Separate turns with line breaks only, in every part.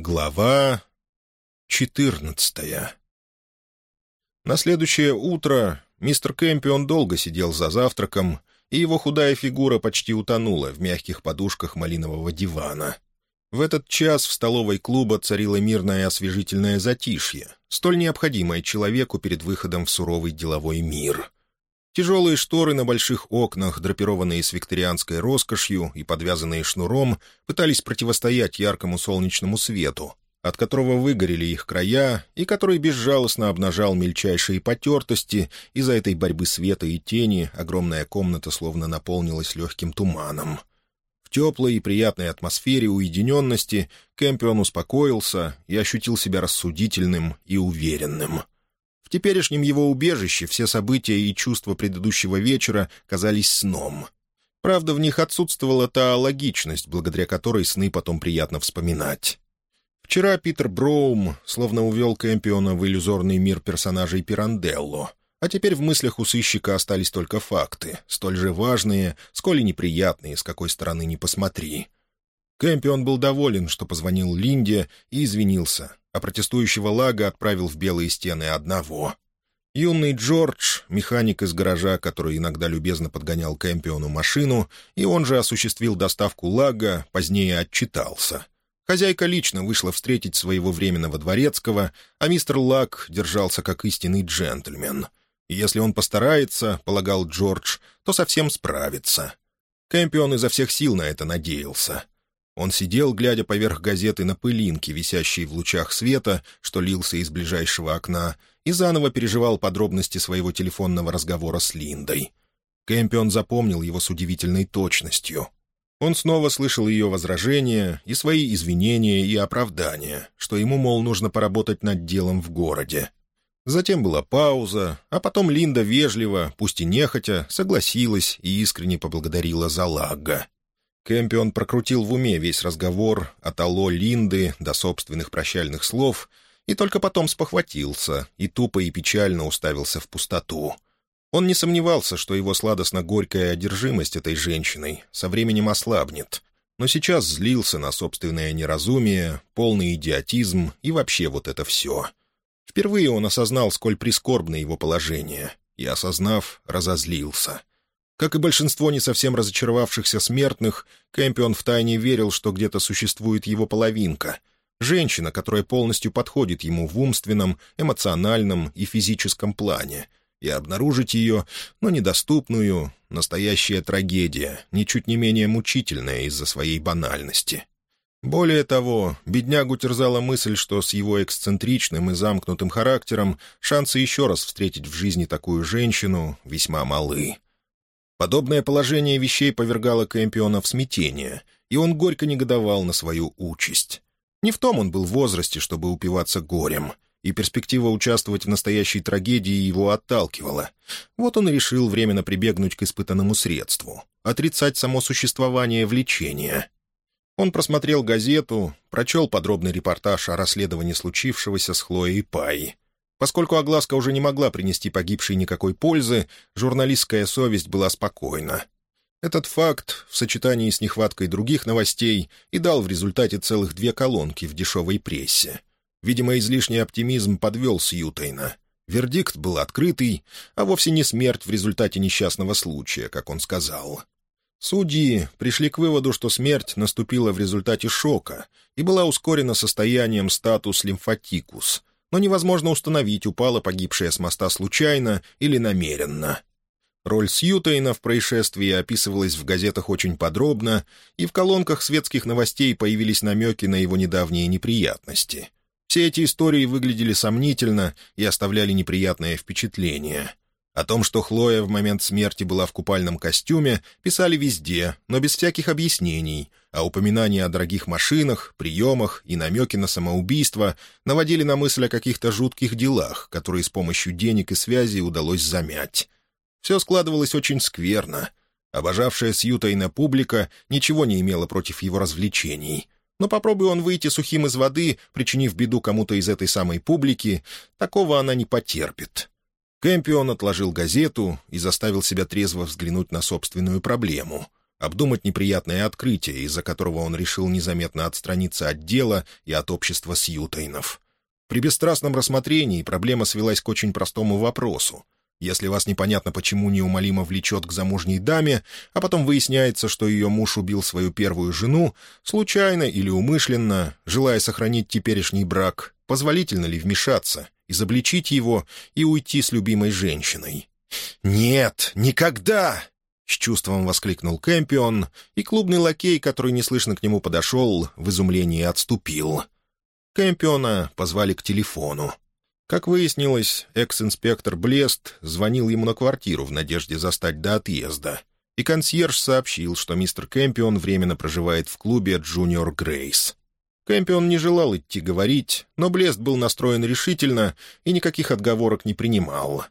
Глава четырнадцатая На следующее утро мистер Кэмпион долго сидел за завтраком, и его худая фигура почти утонула в мягких подушках малинового дивана. В этот час в столовой клуба царило мирное освежительное затишье, столь необходимое человеку перед выходом в суровый деловой мир — Тяжелые шторы на больших окнах, драпированные с викторианской роскошью и подвязанные шнуром, пытались противостоять яркому солнечному свету, от которого выгорели их края и который безжалостно обнажал мельчайшие потертости, из-за этой борьбы света и тени огромная комната словно наполнилась легким туманом. В теплой и приятной атмосфере уединенности Кэмпион успокоился и ощутил себя рассудительным и уверенным — в теперешнем его убежище все события и чувства предыдущего вечера казались сном. Правда, в них отсутствовала та логичность, благодаря которой сны потом приятно вспоминать. Вчера Питер Броум словно увел Кэмпиона в иллюзорный мир персонажей Пиранделло, а теперь в мыслях у сыщика остались только факты, столь же важные, сколь и неприятные, с какой стороны ни посмотри. Кэмпион был доволен, что позвонил Линде и извинился, а протестующего Лага отправил в белые стены одного. Юный Джордж, механик из гаража, который иногда любезно подгонял Кэмпиону машину, и он же осуществил доставку Лага, позднее отчитался. Хозяйка лично вышла встретить своего временного дворецкого, а мистер Лаг держался как истинный джентльмен. И если он постарается, полагал Джордж, то совсем справится. Кэмпион изо всех сил на это надеялся — он сидел, глядя поверх газеты на пылинки, висящие в лучах света, что лился из ближайшего окна, и заново переживал подробности своего телефонного разговора с Линдой. Кэмпион запомнил его с удивительной точностью. Он снова слышал ее возражения и свои извинения и оправдания, что ему, мол, нужно поработать над делом в городе. Затем была пауза, а потом Линда вежливо, пусть и нехотя, согласилась и искренне поблагодарила за Лагга. Кэмпион прокрутил в уме весь разговор от Алло Линды до собственных прощальных слов и только потом спохватился и тупо и печально уставился в пустоту. Он не сомневался, что его сладостно-горькая одержимость этой женщиной со временем ослабнет, но сейчас злился на собственное неразумие, полный идиотизм и вообще вот это все. Впервые он осознал, сколь прискорбно его положение, и, осознав, разозлился — как и большинство не совсем разочаровавшихся смертных, Кэмпион втайне верил, что где-то существует его половинка. Женщина, которая полностью подходит ему в умственном, эмоциональном и физическом плане. И обнаружить ее, но недоступную, настоящая трагедия, ничуть не менее мучительная из-за своей банальности. Более того, беднягу терзала мысль, что с его эксцентричным и замкнутым характером шансы еще раз встретить в жизни такую женщину весьма малы. Подобное положение вещей повергало Кэмпиона в смятение, и он горько негодовал на свою участь. Не в том он был в возрасте, чтобы упиваться горем, и перспектива участвовать в настоящей трагедии его отталкивала. Вот он и решил временно прибегнуть к испытанному средству — отрицать само существование влечения. Он просмотрел газету, прочел подробный репортаж о расследовании случившегося с Хлоей Пай — Поскольку огласка уже не могла принести погибшей никакой пользы, журналистская совесть была спокойна. Этот факт, в сочетании с нехваткой других новостей, и дал в результате целых две колонки в дешевой прессе. Видимо, излишний оптимизм подвел Сьютейна. Вердикт был открытый, а вовсе не смерть в результате несчастного случая, как он сказал. Судьи пришли к выводу, что смерть наступила в результате шока и была ускорена состоянием статус лимфатикус, но невозможно установить, упала погибшая с моста случайно или намеренно. Роль Сьютейна в происшествии описывалась в газетах очень подробно, и в колонках светских новостей появились намеки на его недавние неприятности. Все эти истории выглядели сомнительно и оставляли неприятное впечатление — о том, что Хлоя в момент смерти была в купальном костюме, писали везде, но без всяких объяснений, а упоминания о дорогих машинах, приемах и намеки на самоубийство наводили на мысль о каких-то жутких делах, которые с помощью денег и связи удалось замять. Все складывалось очень скверно. Обожавшая Сьютайна публика ничего не имела против его развлечений — но попробуй он выйти сухим из воды, причинив беду кому-то из этой самой публики, такого она не потерпит. Кэмпион отложил газету и заставил себя трезво взглянуть на собственную проблему. обдумать неприятное открытие, из-за которого он решил незаметно отстраниться от дела и от общества Сьютайнов. При бесстрастном рассмотрении проблема свелась к очень простому вопросу. Если вас непонятно, почему неумолимо влечет к замужней даме, а потом выясняется, что ее муж убил свою первую жену, случайно или умышленно, желая сохранить теперешний брак, позволительно ли вмешаться, изобличить его и уйти с любимой женщиной? «Нет, никогда!» — с чувством воскликнул Кэмпион, и клубный лакей, который неслышно к нему подошел, в изумлении отступил. Кэмпиона позвали к телефону. Как выяснилось, экс-инспектор Блест звонил ему на квартиру в надежде застать до отъезда, и консьерж сообщил, что мистер Кэмпион временно проживает в клубе «Джуниор Грейс». Кэмпион не желал идти говорить, но Блест был настроен решительно и никаких отговорок не принимал.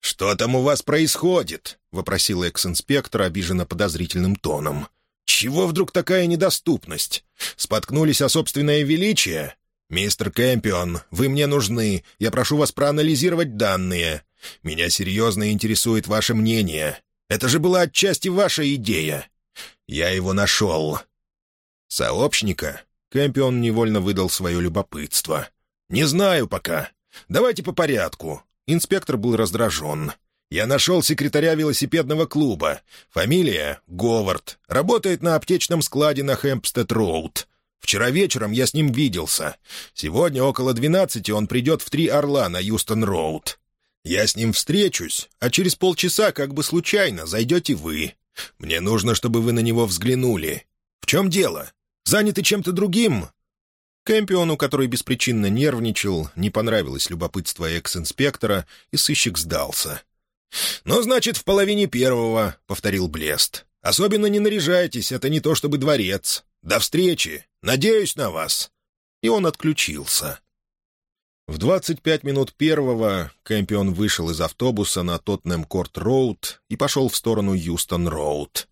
«Что там у вас происходит?» — вопросил экс-инспектор обиженно подозрительным тоном. «Чего вдруг такая недоступность? Споткнулись о собственное величие? «Мистер Кэмпион, вы мне нужны. Я прошу вас проанализировать данные. Меня серьезно интересует ваше мнение. Это же была отчасти ваша идея. Я его нашел». «Сообщника?» Кэмпион невольно выдал свое любопытство. «Не знаю пока. Давайте по порядку». Инспектор был раздражен. «Я нашел секретаря велосипедного клуба. Фамилия — Говард. Работает на аптечном складе на Хэмпстед-Роуд. Вчера вечером я с ним виделся. Сегодня около двенадцати он придет в «Три Орла» на Юстон-Роуд. Я с ним встречусь, а через полчаса, как бы случайно, зайдете вы. Мне нужно, чтобы вы на него взглянули. В чем дело? Заняты чем-то другим?» Кэмпиону, который беспричинно нервничал, не понравилось любопытство экс-инспектора, и сыщик сдался. «Ну, значит, в половине первого», — повторил Блест. «Особенно не наряжайтесь, это не то чтобы дворец. До встречи! Надеюсь на вас!» И он отключился. В 25 минут первого Кэмпион вышел из автобуса на Тоттенем-Корт-Роуд и пошел в сторону Юстон-Роуд.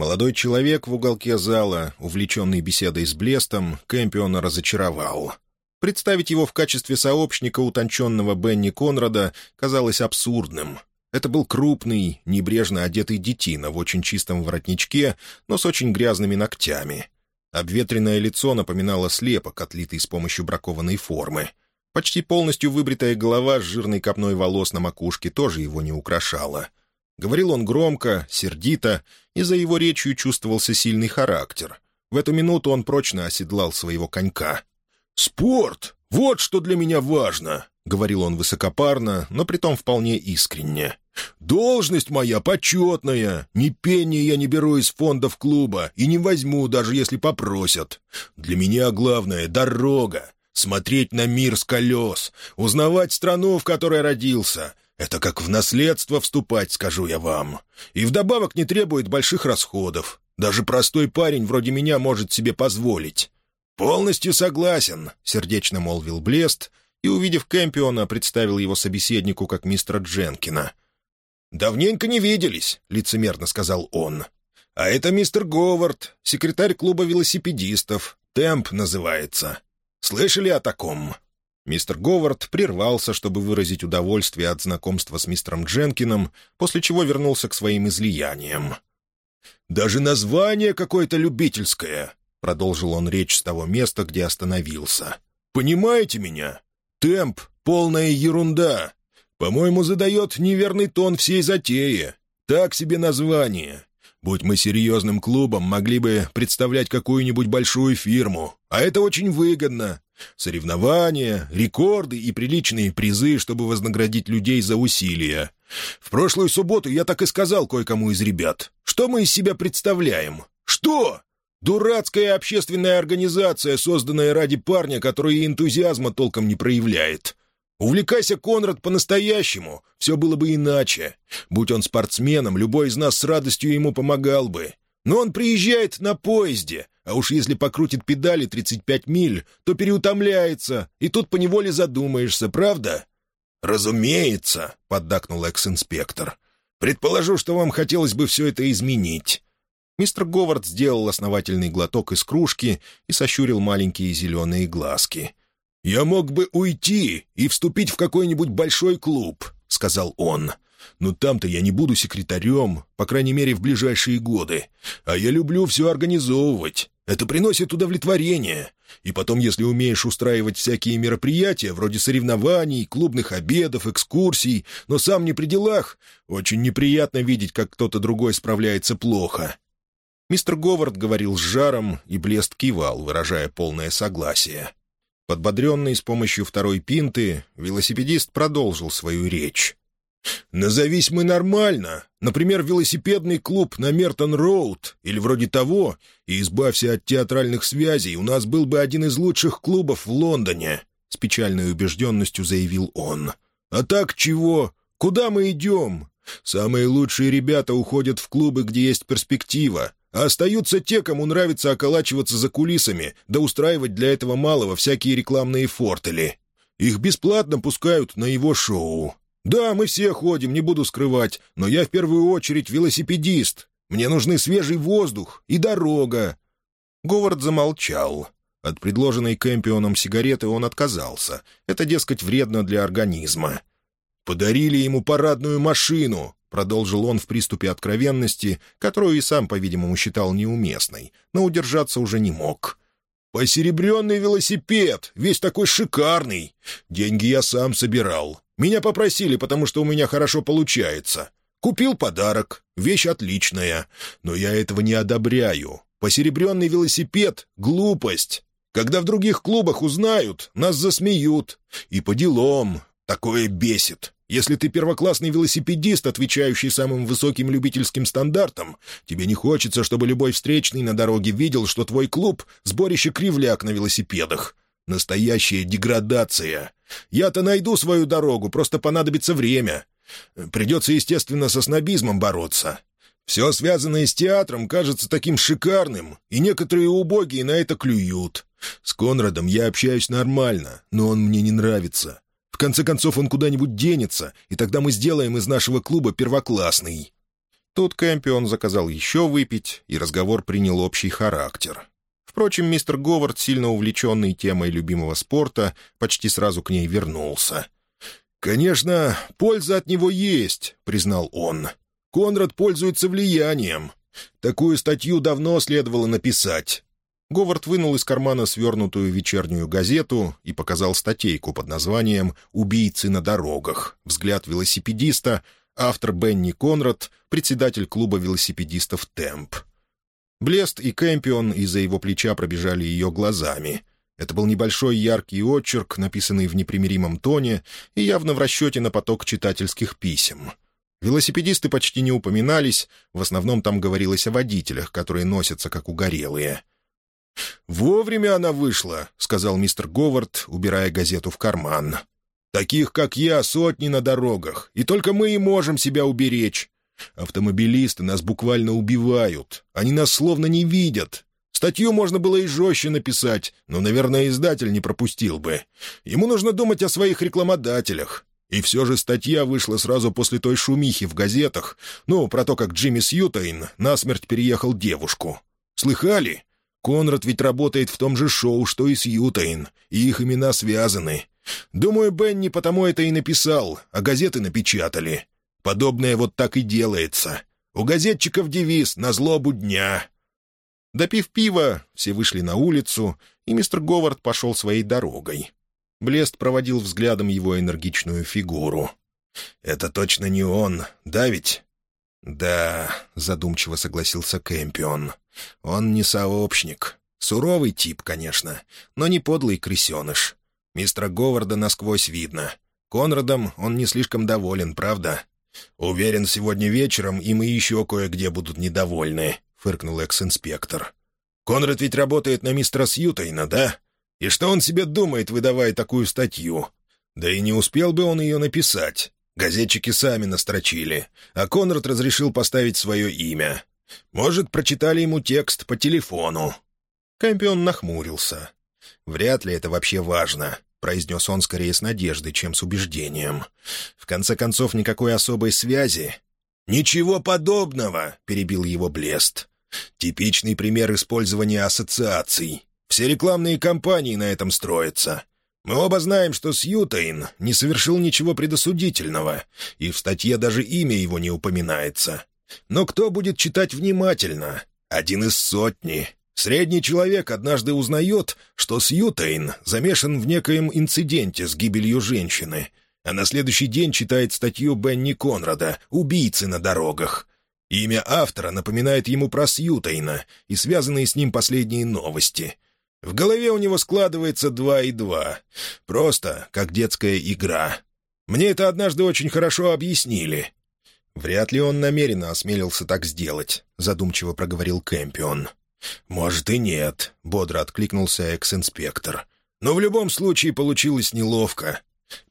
Молодой человек в уголке зала, увлеченный беседой с Блестом, Кэмпиона разочаровал. Представить его в качестве сообщника утонченного Бенни Конрада казалось абсурдным. Это был крупный, небрежно одетый детина в очень чистом воротничке, но с очень грязными ногтями — Обветренное лицо напоминало слепок, отлитый с помощью бракованной формы. Почти полностью выбритая голова с жирной копной волос на макушке тоже его не украшала. Говорил он громко, сердито, и за его речью чувствовался сильный характер. В эту минуту он прочно оседлал своего конька. «Спорт! Вот что для меня важно!» — говорил он высокопарно, но притом вполне искренне. «Должность моя почетная. Ни пенни я не беру из фондов клуба и не возьму, даже если попросят. Для меня главное — дорога. Смотреть на мир с колес, узнавать страну, в которой родился. Это как в наследство вступать, скажу я вам. И вдобавок не требует больших расходов. Даже простой парень вроде меня может себе позволить». «Полностью согласен», — сердечно молвил Блест, и, увидев Кэмпиона, представил его собеседнику как мистера Дженкина. «Давненько не виделись», — лицемерно сказал он. «А это мистер Говард, секретарь клуба велосипедистов. Темп называется. Слышали о таком?» Мистер Говард прервался, чтобы выразить удовольствие от знакомства с мистером Дженкином, после чего вернулся к своим излияниям. «Даже название какое-то любительское», — продолжил он речь с того места, где остановился. «Понимаете меня? Темп — полная ерунда. По-моему, задает неверный тон всей затеи. Так себе название. Будь мы серьезным клубом, могли бы представлять какую-нибудь большую фирму. А это очень выгодно. Соревнования, рекорды и приличные призы, чтобы вознаградить людей за усилия. В прошлую субботу я так и сказал кое-кому из ребят. Что мы из себя представляем? Что? Дурацкая общественная организация, созданная ради парня, который энтузиазма толком не проявляет. Увлекайся, Конрад, по-настоящему, все было бы иначе. Будь он спортсменом, любой из нас с радостью ему помогал бы. Но он приезжает на поезде, а уж если покрутит педали 35 миль, то переутомляется, и тут поневоле задумаешься, правда? «Разумеется», — поддакнул экс-инспектор. «Предположу, что вам хотелось бы все это изменить». Мистер Говард сделал основательный глоток из кружки и сощурил маленькие зеленые глазки. «Я мог бы уйти и вступить в какой-нибудь большой клуб», — сказал он.
Но там-то я не буду секретарем, по крайней мере, в ближайшие годы. А я люблю все организовывать. Это приносит удовлетворение. И потом, если умеешь устраивать всякие мероприятия, вроде соревнований, клубных обедов, экскурсий, но сам не при делах, очень неприятно видеть, как кто-то другой справляется плохо».
Мистер Говард говорил с жаром, и Блест кивал, выражая полное согласие. Подбодренный с помощью второй пинты, велосипедист продолжил свою речь.
«Назовись мы нормально. Например, велосипедный клуб на Мертон-Роуд или вроде того, и избавься от театральных связей, у нас был бы один из лучших клубов в Лондоне», — с печальной убежденностью заявил он. «А так чего? Куда мы идем? Самые лучшие ребята уходят в клубы, где есть перспектива, а остаются те, кому нравится околачиваться за кулисами, да устраивать для этого малого всякие рекламные фортели. Их бесплатно пускают на его шоу. «Да, мы все ходим, не буду скрывать, но я в первую очередь велосипедист. Мне нужны свежий воздух и дорога».
Говард замолчал. От предложенной Кэмпионом сигареты он отказался. Это, дескать, вредно для организма.
«Подарили ему парадную машину», — продолжил он в приступе откровенности, которую и сам, по-видимому, считал неуместной, но удержаться уже не мог. «Посеребренный велосипед, весь такой шикарный. Деньги я сам собирал. Меня попросили, потому что у меня хорошо получается. Купил подарок, вещь отличная, но я этого не одобряю. Посеребренный велосипед — глупость. Когда в других клубах узнают, нас засмеют. И по делам. Такое бесит. Если ты первоклассный велосипедист, отвечающий самым высоким любительским стандартам, тебе не хочется, чтобы любой встречный на дороге видел, что твой клуб — сборище кривляк на велосипедах. Настоящая деградация. Я-то найду свою дорогу, просто понадобится время. Придется, естественно, со снобизмом бороться. Все связанное с театром кажется таким шикарным, и некоторые убогие на это клюют. С Конрадом я общаюсь нормально, но он мне не нравится. Конце концов, он куда-нибудь денется, и тогда мы сделаем из нашего клуба первоклассный».
Тут Кэмпион заказал еще выпить, и разговор принял общий характер. Впрочем, мистер Говард, сильно увлеченный темой любимого спорта, почти сразу к ней вернулся.
«Конечно, польза от него есть», — признал он. «Конрад пользуется влиянием. Такую статью давно следовало написать».
Говард вынул из кармана свернутую вечернюю газету и показал статейку под названием «Убийцы на дорогах. Взгляд велосипедиста», автор Бенни Конрад, председатель клуба велосипедистов «Темп». Блест и Кэмпион из-за его плеча пробежали ее глазами. Это был небольшой яркий очерк, написанный в непримиримом тоне и явно в расчете на поток читательских писем. Велосипедисты почти не упоминались, в основном там говорилось о водителях, которые носятся как угорелые.
«Вовремя она вышла», — сказал мистер Говард, убирая газету в карман. «Таких, как я, сотни на дорогах, и только мы и можем себя уберечь. Автомобилисты нас буквально убивают. Они нас словно не видят. Статью можно было и жестче написать, но, наверное, издатель не пропустил бы. Ему нужно думать о своих рекламодателях. И все же статья вышла сразу после той шумихи в газетах, ну, про то, как Джимми Сьютайн насмерть переехал девушку. Слыхали? Конрад ведь работает в том же шоу, что и Сьютайн, и их имена связаны. Думаю, Бенни потому это и написал, а газеты напечатали. Подобное вот так и делается. У газетчиков девиз «На злобу дня».
Допив пива, все вышли на улицу, и мистер Говард пошел своей дорогой. Блест проводил взглядом его энергичную фигуру.
«Это точно не он, да ведь?»
«Да», — задумчиво согласился Кэмпион. «Он не сообщник. Суровый тип, конечно, но не подлый крысеныш. Мистера Говарда насквозь видно. Конрадом он не слишком доволен, правда?»
«Уверен, сегодня вечером им и еще кое-где будут недовольны», — фыркнул экс-инспектор. «Конрад ведь работает на мистера Сьютайна, да? И что он себе думает, выдавая такую статью? Да и не успел бы он ее написать. Газетчики сами настрочили, а Конрад разрешил поставить свое имя. Может, прочитали ему текст по телефону».
Кампион нахмурился. «Вряд ли это вообще важно. — произнес он скорее с надеждой, чем с убеждением. «В конце концов, никакой особой связи».
«Ничего подобного!» — перебил его Блест. «Типичный пример использования ассоциаций. Все рекламные кампании на этом строятся. Мы оба знаем, что Сьютейн не совершил ничего предосудительного, и в статье даже имя его не упоминается. Но кто будет читать внимательно? Один из сотни. Средний человек однажды узнает, что Сьютейн замешан в некоем инциденте с гибелью женщины, а на следующий день читает статью Бенни Конрада «Убийцы на дорогах». Имя автора напоминает ему про Сьютейна и связанные с ним последние новости. В голове у него складывается два и два. Просто как детская игра. Мне это однажды очень хорошо объяснили. «Вряд ли он намеренно осмелился так сделать», — задумчиво проговорил Кэмпион. «Может и нет», — бодро откликнулся экс-инспектор. «Но в любом случае получилось неловко.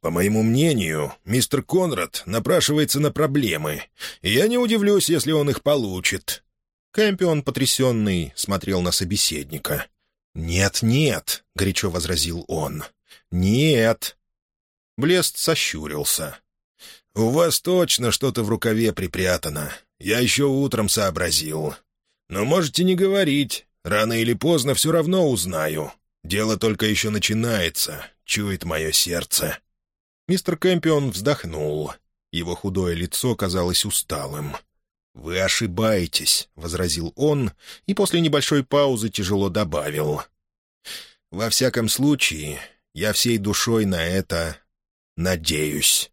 По моему мнению, мистер Конрад напрашивается на проблемы, и я не удивлюсь, если он их получит». Кэмпион, потрясенный, смотрел на собеседника. «Нет, нет», — горячо возразил он. «Нет». Блест сощурился. «У вас точно что-то в рукаве припрятано. Я еще утром сообразил. Но можете не говорить. Рано или поздно все равно узнаю. Дело только еще начинается, чует мое сердце». Мистер Кэмпион вздохнул. Его худое лицо казалось усталым. «Вы ошибаетесь», — возразил он, и после небольшой паузы тяжело добавил. «Во всяком случае, я всей душой на это надеюсь».